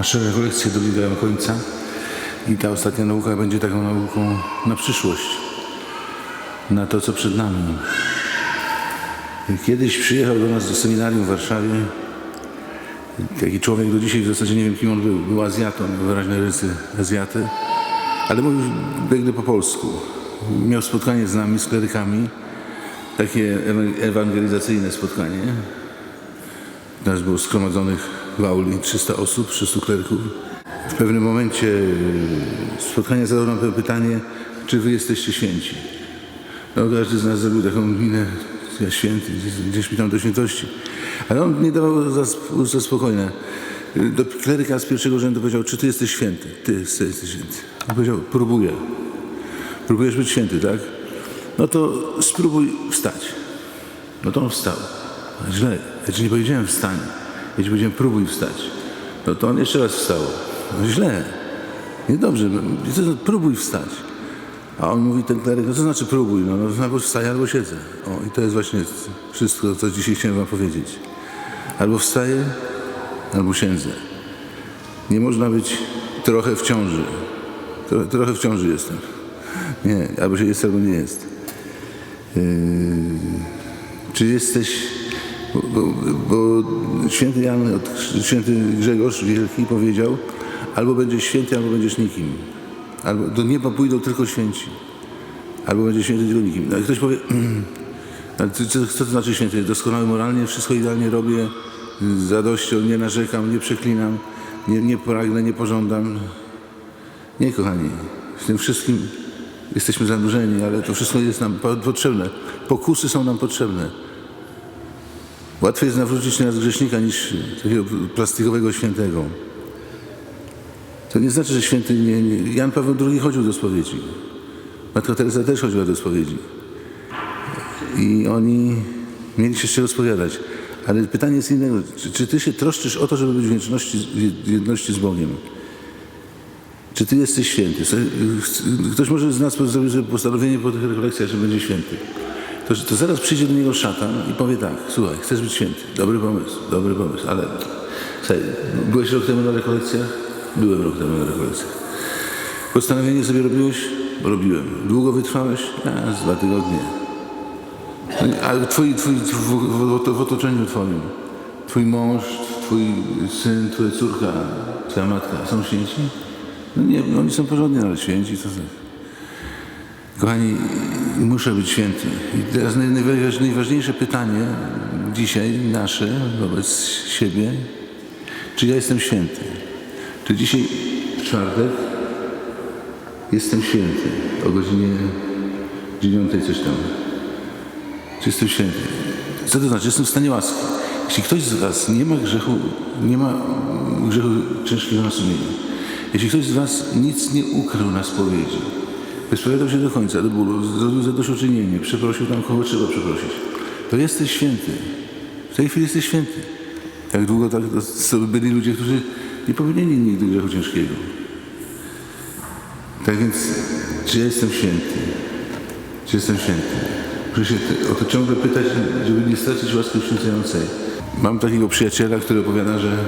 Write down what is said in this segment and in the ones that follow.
Nasze rekolekcje dobiegają końca i ta ostatnia nauka będzie taką nauką na przyszłość, na to, co przed nami. Kiedyś przyjechał do nas do seminarium w Warszawie taki człowiek, do dzisiaj w zasadzie nie wiem, kim on był. Był Azjatą, wyraźne rysy Azjaty, ale mówił biegle po polsku. Miał spotkanie z nami, z klerykami, takie ewa- ewangelizacyjne spotkanie. Nas było zgromadzonych w auli 300 osób, 300 kleryków. W pewnym momencie e, spotkania zadał nam to pytanie, czy wy jesteście święci? No, każdy z nas zrobił taką minę, ja święty, gdzieś, mi tam do świętości. Ale on nie dawał za, za spokojne. Do kleryka z pierwszego rzędu powiedział, czy ty jesteś święty? Ty jesteś święty. On powiedział, próbuję. Próbujesz być święty, tak? No to spróbuj wstać. No to on wstał. Źle. Ja ci nie powiedziałem wstań. Ci powiedziałem próbuj wstać. No to on jeszcze raz wstał. No źle. Niedobrze. Próbuj wstać. A on mówi, ten kleryk, no to znaczy próbuj, no, no albo wstaję, albo siedzę. O, i to jest właśnie wszystko, co dzisiaj chciałem wam powiedzieć. Albo wstaję, albo siedzę. Nie można być trochę w ciąży. Trochę, trochę w ciąży jestem. Nie, albo się jest, albo nie jest. Yy, czy jesteś, bo, bo, święty Jan, święty Grzegorz Wielki powiedział, albo będziesz święty, albo będziesz nikim. Albo do nieba pójdą tylko święci. Albo będzie święty tylko nikim. No ktoś powie, co, co, to znaczy święty? Doskonały moralnie, wszystko idealnie robię, z radością, nie narzekam, nie przeklinam, nie, nie pragnę, nie pożądam. Nie, kochani, w tym wszystkim jesteśmy zanurzeni, ale to wszystko jest nam po- potrzebne. Pokusy są nam potrzebne. Łatwiej jest nawrócić się na grzesznika niż takiego plastikowego świętego. To nie znaczy, że święty nie, nie... Jan Paweł II chodził do spowiedzi. Matka Teresa też chodziła do spowiedzi. I oni mieli się z czego spowiadać. Ale pytanie jest innego. Czy, czy ty się troszczysz o to, żeby być w jedności, jedności z Bogiem? Czy ty jesteś święty? Ktoś może z nas zrobić postanowienie po tych rekolekcjach, że będzie święty. To, to zaraz przyjdzie do niego szatan i powie tak, słuchaj, chcesz być święty. Dobry pomysł, dobry pomysł, ale słuchaj, byłeś rok temu na rekolekcjach? Byłem rok temu na rekolekcjach. Postanowienie sobie robiłeś? Robiłem. Długo wytrwałeś? A, z dwa tygodnie. No i- A twoi, twoi, w, w, otoczeniu twoim, twój mąż, twój syn, twoja córka, twoja matka są święci? No nie, no oni są porządni, ale święci co za... Kochani, muszę być święty. I teraz naj- najważ- najważniejsze pytanie dzisiaj nasze wobec siebie, czy ja jestem święty? Czy dzisiaj w czwartek jestem święty o godzinie dziewiątej coś tam? Czy jestem święty? Co to znaczy? Jestem w stanie łaski. Jeśli ktoś z was nie ma grzechu, nie ma grzechu ciężkiego na sumieniu, jeśli ktoś z was nic nie ukrył na spowiedzi, wyspowiadał się do końca, do bólu, zrobił zadośćuczynienie, przeprosił tam, kogo trzeba przeprosić, to jesteś święty. W tej chwili jesteś święty. Jak długo tak byli ludzie, którzy nie powiedzieli nigdy grzechu ciężkiego. Tak więc, czy ja jestem święty? Czy jestem święty? Muszę się o to ciągle pytać, żeby nie stracić łaski uświęcającej. Mam takiego przyjaciela, który opowiada, że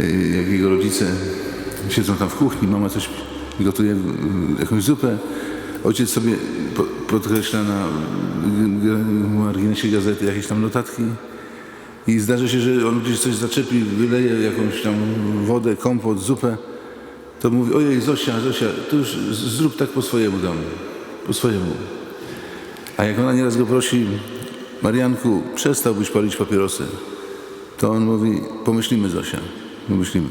y, jak jego rodzice siedzą tam w kuchni, mama coś gotuje, y, jakąś zupę, ojciec sobie po- podkreśla na marginesie gazety jakieś tam notatki i zdarzy się, że on gdzieś coś zaczepi, wyleje jakąś tam wodę, kompot, zupę, to mówi, ojej Zosia, Zosia, to już zrób tak po swojemu domu, po swojemu. A jak ona nieraz go prosi, Marianku, przestałbyś palić papierosy, to on mówi, pomyślimy Zosia, pomyślimy.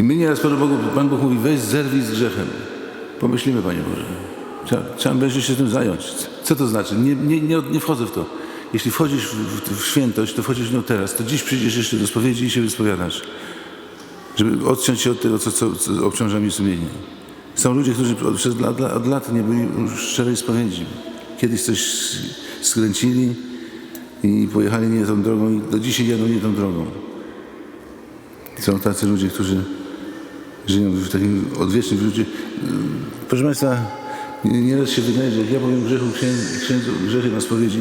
I my nieraz Panu Bogu, Pan Bóg mówi, weź zerwij z grzechem. Pomyślimy, Panie Boże. Trzeba, trzeba będzie się tym zająć. Co to znaczy? Nie, nie, nie, nie wchodzę w to. Jeśli wchodzisz w, w, w świętość, to wchodzisz w nią teraz. To dziś przyjdziesz jeszcze do spowiedzi i się wyspowiadasz. Żeby odciąć się od tego, co, co, co obciąża mi sumienie. Są ludzie, którzy od, przez lat, od lat nie byli szczerej spowiedzi. Kiedyś coś skręcili i pojechali nie tą drogą i do dzisiaj jadą nie tą drogą. Są tacy ludzie, którzy żyją w takim odwiecznym życiu. Proszę Państwa, nie- nieraz się wydaje, że jak ja powiem grzechu księdzu, grzechy na spowiedzi,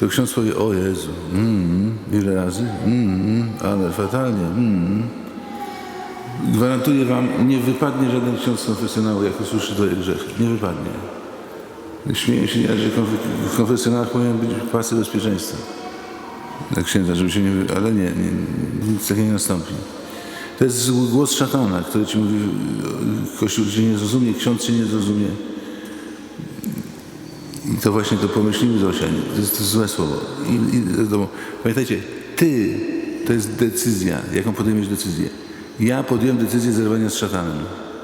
to ksiądz powie, o Jezu, mm, ile razy, mm, ale fatalnie, mm. Gwarantuję wam, nie wypadnie żaden ksiądz konfesjonału, jak usłyszy to grzech. Nie wypadnie. Śmieję się, że w konfesjonałach powinien być pasy bezpieczeństwa. Dla księdza, żeby się nie... Ale nie, nie, nic takiego nie nastąpi. To jest głos szatana, który ci mówi, Kościół cię nie zrozumie, ksiądz cię nie zrozumie. I to właśnie to pomyślimy Zosia. To jest to złe słowo. I, i, pamiętajcie, ty to jest decyzja. Jaką podejmiesz decyzję? Ja podjąłem decyzję zerwania z szatanem,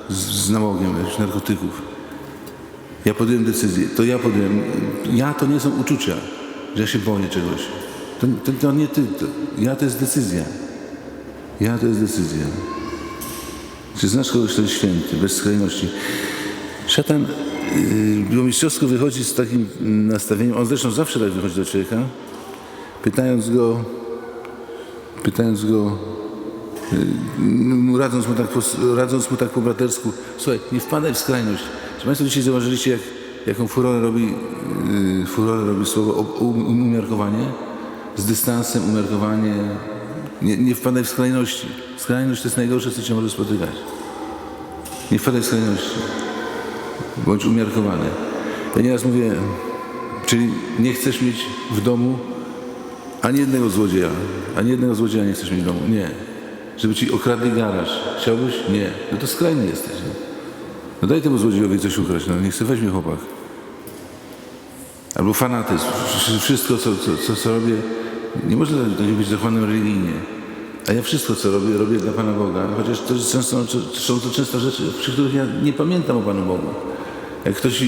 z, z nałogiem narkotyków. Ja podjąłem decyzję. To ja podjąłem. Ja to nie są uczucia, że ja się boję czegoś. To, to, to nie ty. To, ja to jest decyzja. Ja to jest decyzja. Czy znasz kogoś, kto jest święty, bez skrajności? Szatan yy, mistrzowsko wychodzi z takim nastawieniem, on zresztą zawsze tak wychodzi do człowieka, pytając go, pytając go, yy, radząc, mu tak po, radząc mu tak po bratersku, słuchaj, nie wpadaj w skrajność. Czy Państwo dzisiaj zauważyliście, jak, jaką furorę robi, yy, furorę robi słowo um, umiarkowanie? Z dystansem, umiarkowanie. Nie, nie wpadaj w skrajności. Skrajność to jest najgorsze, co cię może spotykać. Nie wpadaj w skrajności bądź umiarkowany. Ja nieraz mówię, czyli nie chcesz mieć w domu ani jednego złodzieja, ani jednego złodzieja nie chcesz mieć w domu. Nie. Żeby ci okradli garaż. Chciałbyś? Nie. No to skrajny jesteś. No, no daj temu złodziejowi coś ukraść, no niech sobie weźmie chłopak. Albo fanatyzm. Wszystko, co, co, co, co robię, nie można być zachowanym religijnie. A ja wszystko, co robię, robię dla Pana Boga. Chociaż to często, są to często rzeczy, przy których ja nie pamiętam o Panu Bogu. Jak ktoś,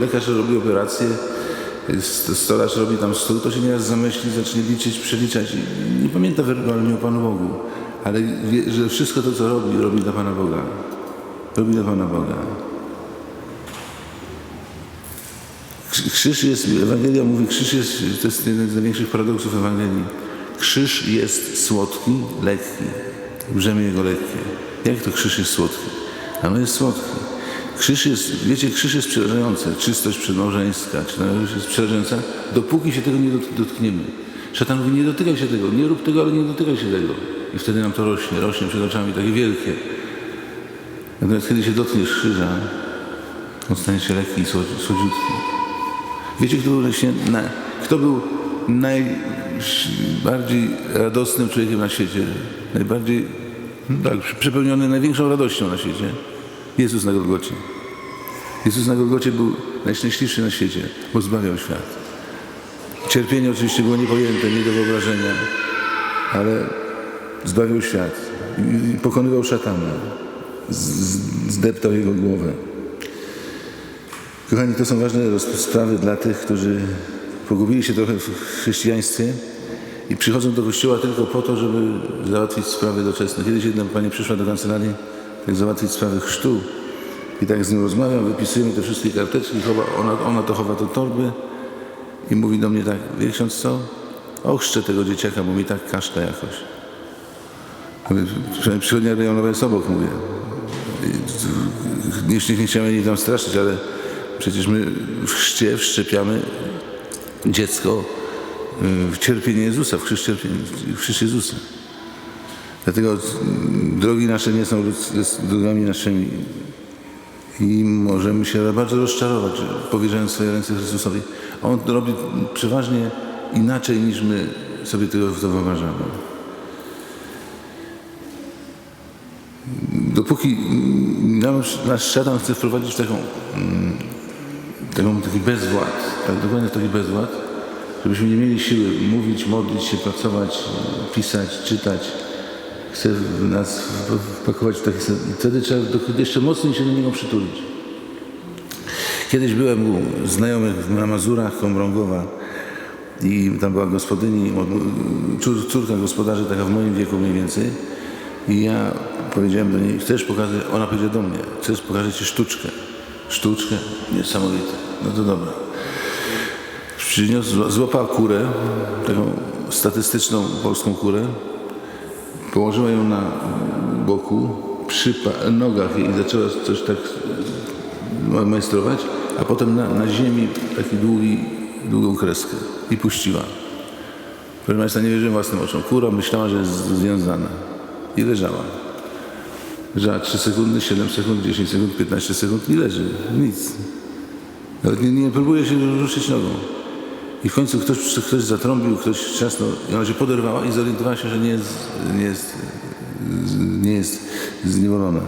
lekarz robi operację, st- stolarz robi tam stół, to się nieraz zamyśli, zacznie liczyć, przeliczać nie pamięta werbalnie o Panu Bogu. Ale wie, że wszystko to, co robi, robi dla Pana Boga. Robi dla Pana Boga. Krzyż jest, Ewangelia mówi, krzyż jest, to jest jeden z największych paradoksów Ewangelii. Krzyż jest słodki, lekki. Brzemię jego lekkie. Jak to krzyż jest słodki? A on jest słodki. Krzyż jest, wiecie, krzyż jest przerażający. Czystość przedmałżeńska, czy należność jest przerażająca, dopóki się tego nie dot- dotkniemy. Szatan mówi, nie dotykaj się tego, nie rób tego, ale nie dotykaj się tego. I wtedy nam to rośnie, rośnie przed oczami, takie wielkie. Natomiast kiedy się dotkniesz krzyża, on stanie się lekki i słodzi- słodziutki. Wiecie, kto był, właśnie na, kto był najbardziej radosnym człowiekiem na świecie? Najbardziej, no tak, przepełniony największą radością na świecie? Jezus na Golgocie. Jezus na Golgocie był najszczęśliwszy na świecie, bo zbawiał świat. Cierpienie oczywiście było niepojęte, nie do wyobrażenia, ale zbawił świat pokonywał szatana. Zdeptał jego głowę. Kochani, to są ważne sprawy dla tych, którzy pogubili się trochę w chrześcijaństwie i przychodzą do kościoła tylko po to, żeby załatwić sprawy doczesne. Kiedyś jedna pani przyszła do kancelarii, tak załatwić sprawy chrztu i tak z nią rozmawiam, wypisujemy te wszystkie karteczki, chowa, ona, ona to chowa do torby i mówi do mnie tak, wie ksiądz co? Ochrzczę tego dzieciaka, bo mi tak kaszka jakoś. Przynajmniej Przychodnia rejonowa jest obok, mówię. I- Nie, nie chciałem jej tam straszyć, ale przecież my w chrzcie wszczepiamy dziecko y, w cierpienie Jezusa, w krzyż, w Jezusa. Dlatego mm, drogi nasze nie są drogami naszymi i możemy się bardzo rozczarować, powierzając swoje ręce Chrystusowi. On to robi przeważnie inaczej niż my sobie tego to wyobrażamy. Dopóki mm, nasz, szatan chce wprowadzić taką, mm, taką taki bezwład, tak dokładnie taki bezwład, żebyśmy nie mieli siły mówić, modlić się, pracować, pisać, czytać. Chce nas wpakować w taki wtedy trzeba jeszcze mocniej się do niego przytulić. Kiedyś byłem u znajomych na Mazurach, Komrągowa i tam była gospodyni, od- cór- córka gospodarzy, taka w moim wieku mniej więcej. I ja powiedziałem do niej, chcesz pokazać, ona powiedziała do mnie, chcesz pokazać ci sztuczkę. Sztuczkę? Niesamowite. No to dobra. Przyniosła, zła- złapała kurę, taką statystyczną polską kurę, położyła ją na boku, przy nogach jej zaczęła coś tak ma- majstrować, a potem na, na ziemi taki długi, długą kreskę i puściła. Proszę Państwa, nie wierzyłem własnym oczom. Kura myślała, że jest związana i leżała. Że 3 sekundy, 7 sekund, 10 sekund, 15 sekund i leży. Nic. Nawet nie, nie próbuje się ruszyć nogą. I w końcu ktoś, ktoś zatrąbił, ktoś trzasnął i ona się poderwała i zorientowała się, że nie jest, nie jest, nie jest zniewolona.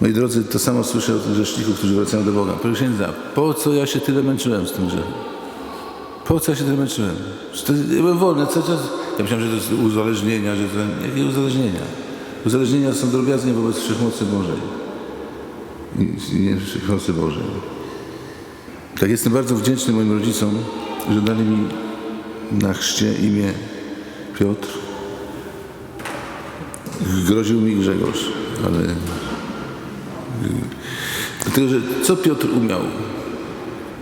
Moi drodzy, to samo słyszę od grzeszników, którzy wracają do Boga. Proszę księdza, po co ja się tyle męczyłem z tym grzechem? Po co ja się tyle męczyłem? To, ja byłem wolny, co czas. Ja myślałem, że to jest uzależnienia, że to... Jakie uzależnienia? Uzależnienia są drobiazgie wobec Wszechmocy Bożej. Nie Wszechmocy Bożej. Tak jestem bardzo wdzięczny moim rodzicom, że dali mi na chrzcie imię Piotr. Groził mi Grzegorz, ale... Dlatego, że co Piotr umiał?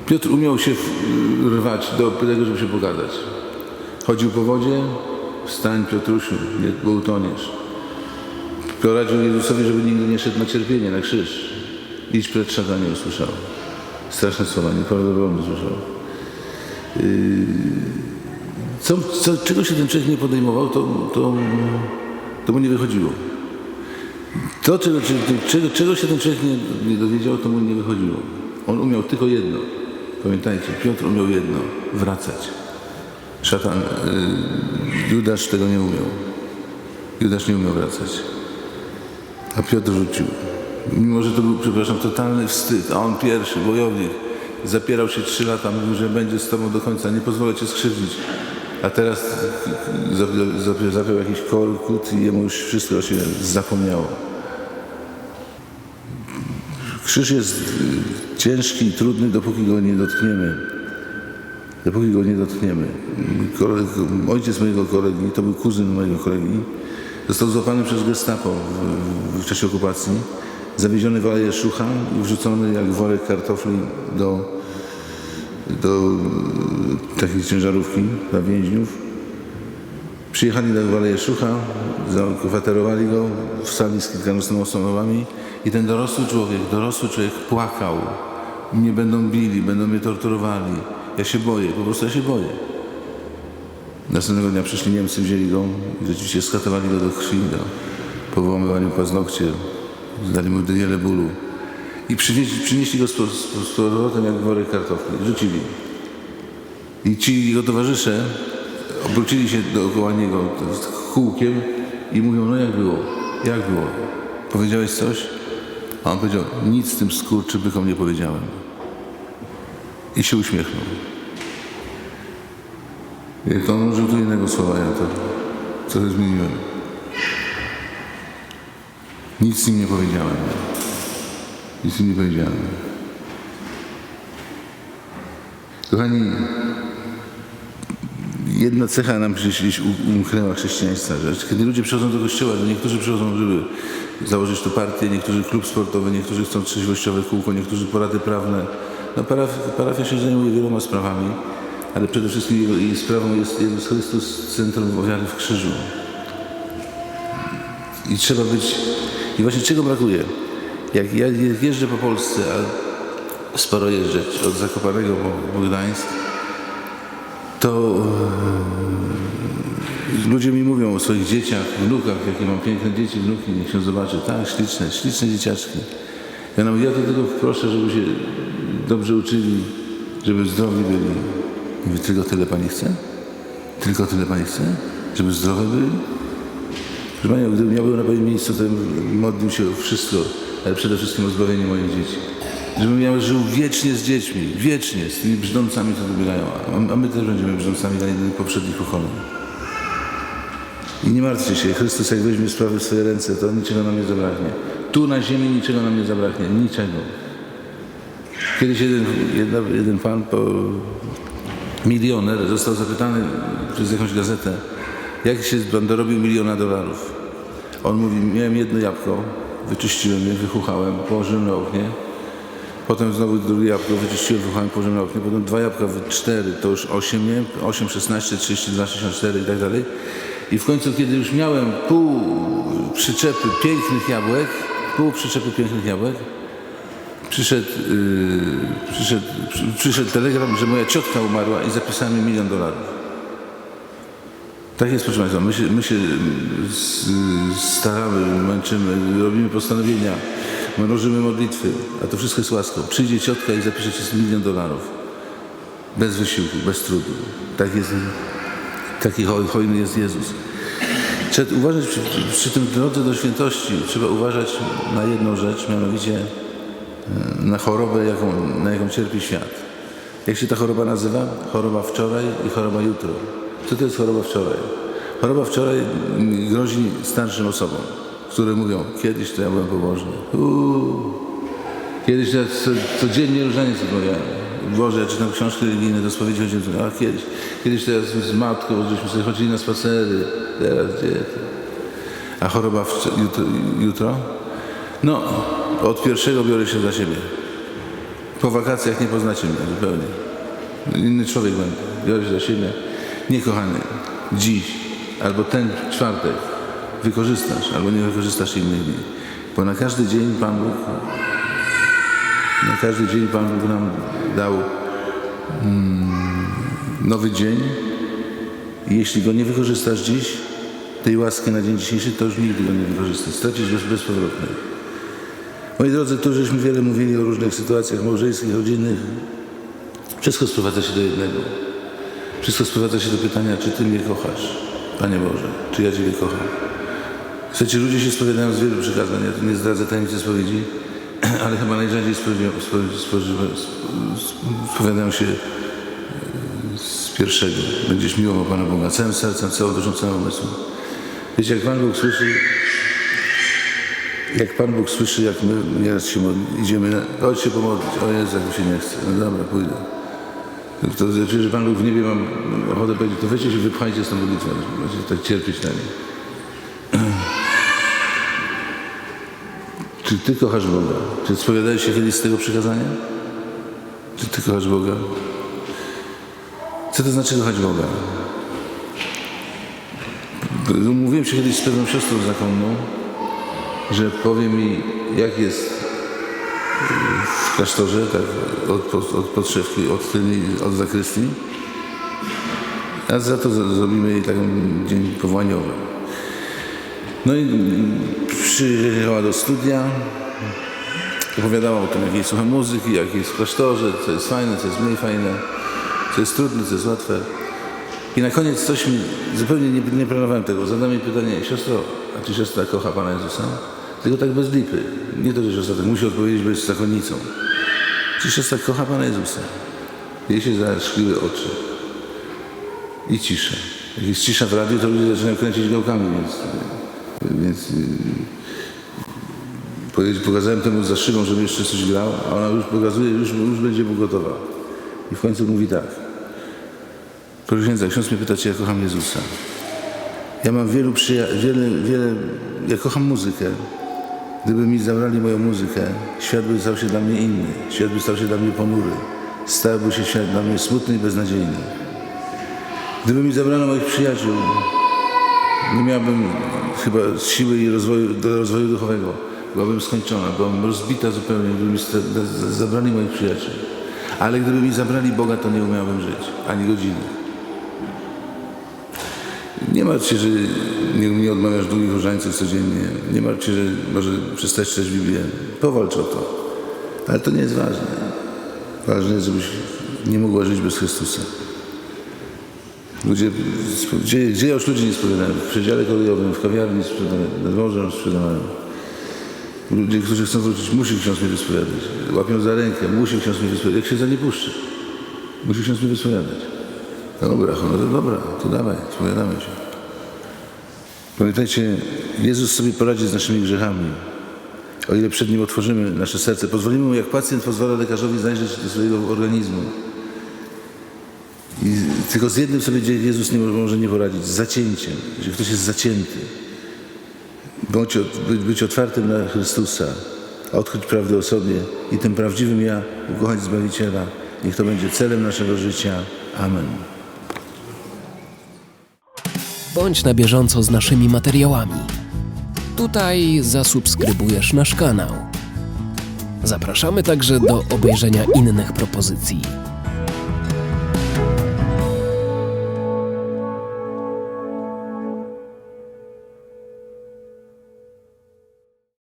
Piotr umiał się rwać do tego, żeby się pogadać. Chodził po wodzie, wstań Piotrusiu, nie, bo utoniesz. Poradził Jezusowi, żeby nigdy nie szedł na cierpienie, na krzyż. Idź przed szatanie usłyszał. Straszne słowa, nieprawdopodobne usłyszał. Yy, co, co, czego się ten człowiek nie podejmował, to, to, to mu nie wychodziło. To, czego, czego, czego się ten człowiek nie, nie dowiedział, to mu nie wychodziło. On umiał tylko jedno. Pamiętajcie, Piotr umiał jedno. Wracać. Szatan, y, Judasz tego nie umiał. Judasz nie umiał wracać. A Piotr rzucił. Mimo, że to był, przepraszam, totalny wstyd. A on pierwszy, wojownik. Zapierał się trzy lata, mówił, że będzie z tobą do końca, nie pozwolę cię skrzywdzić. A teraz zapiął, zapiął, jakiś korkut i jemu już wszystko się zapomniało. Krzyż jest ciężki i trudny, dopóki go nie dotkniemy. Dopóki go nie dotkniemy. Koleg, ojciec mojego kolegi, to był kuzyn mojego kolegi, został złapany przez gestapo w, w, czasie okupacji, zawieziony w Aleję Szucha i wrzucony jak worek kartofli do, do y, takiej ciężarówki dla więźniów. Przyjechali do Aleję Szucha, zakwaterowali go w sali z kilkunastoma osobami i ten dorosły człowiek, dorosły człowiek płakał. Mnie będą bili, będą mnie torturowali. Ja się boję, po prostu ja się boję. Następnego dnia przyszli Niemcy, wzięli go i rzeczywiście skatowali go do krwi, do powyłamywania paznokcie, zdali mu wiele bólu. I przynieśli, przynieśli go z, z, z powrotem jak worek kartofli, rzucili. I ci jego towarzysze obrócili się dookoła niego kółkiem i mówią, no jak było, jak było? Powiedziałeś coś? A on powiedział, nic tym skurczybykom nie powiedziałem. I się uśmiechnął. I to on użył tu innego słowa, ja to trochę zmieniłem. Nic im nie powiedziałem. Nic im nie powiedziałem. Kochani, jedna cecha nam u- umknęła chrześcijaństwa, że kiedy ludzie przychodzą do kościoła, że niektórzy przychodzą, żeby założyć tu partię, niektórzy klub sportowy, niektórzy chcą trzeźwościowe kółko, niektórzy porady prawne. No paraf, parafia się zajmuje wieloma sprawami, ale przede wszystkim jego, jej sprawą jest Jezus Chrystus, centrum wiary w krzyżu. I trzeba być... I właśnie czego brakuje? Jak ja jeżdżę po Polsce, a sporo jeżdżę od Zakopanego po Gdańsk, to e, ludzie mi mówią o swoich dzieciach, wnukach, jakie mam piękne dzieci, wnuki, niech się zobaczy. Tak, śliczne, śliczne dzieciaczki. Ja, mówię, ja tylko proszę, żeby się dobrze uczyli, żeby zdrowi byli. Mówię, tylko tyle Pani chce? Tylko tyle Pani chce? Żeby zdrowe byli? Proszę Panią, gdybym ja był na Pani miejscu, to modlił się o wszystko, ale przede wszystkim o zbawienie moich dzieci. Żebym ja żył wiecznie z dziećmi, wiecznie, z tymi brzdącami, co dobiegają. A, a my też będziemy brzdącami dla innych poprzednich pokoleń. I nie martwcie się, Chrystus jak weźmie sprawy w swoje ręce, to niczego nam nie zabraknie. Tu na ziemi niczego nam nie zabraknie, niczego. Kiedyś jeden, jedna, jeden pan, po, milioner, został zapytany przez jakąś gazetę, jak się pan dorobił miliona dolarów. On mówi, miałem jedno jabłko, wyczyściłem je, wychuchałem, położyłem na oknie. Potem znowu drugie jabłko wyczyściłem, wychuchałem, położyłem na oknie. Potem dwa jabłka, cztery, to już osiem miałem, 8, 16, 32, 64 i tak dalej. I w końcu, kiedy już miałem pół przyczepy pięknych jabłek, pół przyczepy pięknych jabłek, przyszedł, yy, przyszedł, przy, przyszedł telegram, że moja ciotka umarła i zapisała mi milion dolarów. Tak jest, proszę Państwa. My się, my się staramy, męczymy, robimy postanowienia, mnożymy modlitwy, a to wszystko jest łaską. Przyjdzie ciotka i zapisze Ci milion dolarów. Bez wysiłku, bez trudu. Tak jest, taki hoj- hojny jest Jezus. Trzeba uważać przy, przy tym drodze do świętości, trzeba uważać na jedną rzecz, mianowicie na chorobę, jaką, na jaką cierpi świat. Jak się ta choroba nazywa? Choroba wczoraj i choroba jutro. Co to jest choroba wczoraj? Choroba wczoraj grozi starszym osobom, które mówią, kiedyś to ja byłem pobożny. Uuu. Kiedyś ja co, codziennie różaniec odmawiałem. Boże, ja czytam książki religijne, do spowiedzi chodziłem, a kiedyś, kiedyś ja z matką, żeśmy sobie chodzili na spacery, teraz gdzie to? A choroba jutro, jutro? No, od pierwszego biorę się za siebie. Po wakacjach nie poznacie mnie zupełnie. Inny człowiek będę. Biorę się za siebie. Nie kochany, dziś albo ten czwartek wykorzystasz, albo nie wykorzystasz innych dni. Bo na każdy dzień Pan Bóg na każdy dzień Pan Bóg nam dał mm, nowy dzień. Jeśli go nie wykorzystasz dziś, tej łaski na dzień dzisiejszy, to już nigdy go nie wykorzystasz. Stracisz bez, bezpowrotnie. Moi drodzy, tu żeśmy wiele mówili o różnych sytuacjach małżeńskich, rodzinnych. Wszystko sprowadza się do jednego. Wszystko sprowadza się do pytania, czy Ty mnie kochasz, Panie Boże, czy ja Ciebie kocham. Słuchajcie, ludzie się spowiadają z wielu przykazań, ja tu nie zdradzę tajemnicy spowiedzi, ale chyba najrzadziej spowiadają się e, z pierwszego. Będziesz miłował Pana Boga całym sercem, całą duszą, całym umysłem. Wiecie, jak Pan Bóg słyszy, jak Pan Bóg słyszy, jak my nieraz się modli, idziemy, na, chodź się pomodlić, o Jezu, jak się nie chce, no dobra, pójdę. To znaczy, że Pan Bóg w niebie mam ochotę powiedzieć, to weźcie się, wypchajcie z tą modlitwą, będziecie tak cierpieć na niej. Czy Ty kochasz Boga? Czy spowiadałeś się kiedyś z tego przykazania? Czy Ty kochasz Boga? Co to znaczy kochać Boga? Mówiłem się kiedyś z pewną siostrą zakonną, że powie mi, jak jest w klasztorze, tak, od, od, od podszewki, od tylnej, od zakrystii, a za to zrobimy jej taki dzień powołaniowy. No i przyjechała do studia, opowiadała o tym, jakiej słucha muzyki, jak jest w klasztorze, co jest fajne, co jest mniej fajne, co jest trudne, co jest łatwe. I na koniec coś mi, zupełnie nie, nie planowałem tego, zadam jej pytanie, siostro, a czy siostra kocha Pana Jezusa? Tylko tak bez lipy. Nie to, że siostra tak musi odpowiedzieć, bo jest zakonnicą. Czy siostra kocha Pana Jezusa? Jej się zaszkliły oczy. I cisza. Jak jest cisza w radiu, to ludzie zaczynają kręcić gałkami, więc, więc powiedzieć- pokazałem temu za szybą, żeby jeszcze coś grał, a ona już pokazuje, już, już będzie mu gotowa. I w końcu mówi tak. Proszę księdza, ksiądz mnie pyta, czy ja kocham Jezusa. Ja mam wielu przyjaciół, wiele, wiele, ja kocham muzykę. Gdyby mi zabrali moją muzykę, świat by stał się dla mnie inny. Świat by stał się dla mnie ponury. Stałby się świat dla mnie smutny i beznadziejny. Gdyby mi zabrano moich przyjaciół, nie miałbym chyba siły i rozwoju, do rozwoju duchowego. Byłabym skończona, byłabym rozbita zupełnie, gdyby mi zabrali moich przyjaciół. Ale gdyby mi zabrali Boga, to nie umiałbym żyć, ani godziny. Nie martw się, że nie, nie odmawiasz długich różańców codziennie. Nie martw się, że może przestać czytać Biblię. Powalcz o to. Ale to nie jest ważne. Ważne jest, żebyś nie mogła żyć bez Chrystusa. Ludzie, gdzie, gdzie już ludzi nie sprzedałem? W przedziale kolejowym, w kawiarni sprzedałem, nad morzem sprzedałem. Ludzie, którzy chcą wrócić, musi ksiądz mnie wyspowiadać. Łapią za rękę, musi ksiądz mnie wyspowiadać. Jak się za nie puszczy, musi ksiądz mnie wyspowiadać. Dobra, honor, dobra, to dawaj, spowiadamy się. Pamiętajcie, Jezus sobie poradzi z naszymi grzechami. O ile przed Nim otworzymy nasze serce, pozwolimy Mu, jak pacjent pozwala lekarzowi zajrzeć do swojego organizmu. I tylko z jednym sobie Jezus nie może, nie poradzić, z zacięciem, że ktoś jest zacięty. Bądź, być otwartym na Chrystusa, odkryć prawdę o sobie i tym prawdziwym ja ukochać Zbawiciela. Niech to będzie celem naszego życia. Amen. Bądź na bieżąco z naszymi materiałami. Tutaj zasubskrybujesz nasz kanał. Zapraszamy także do obejrzenia innych propozycji.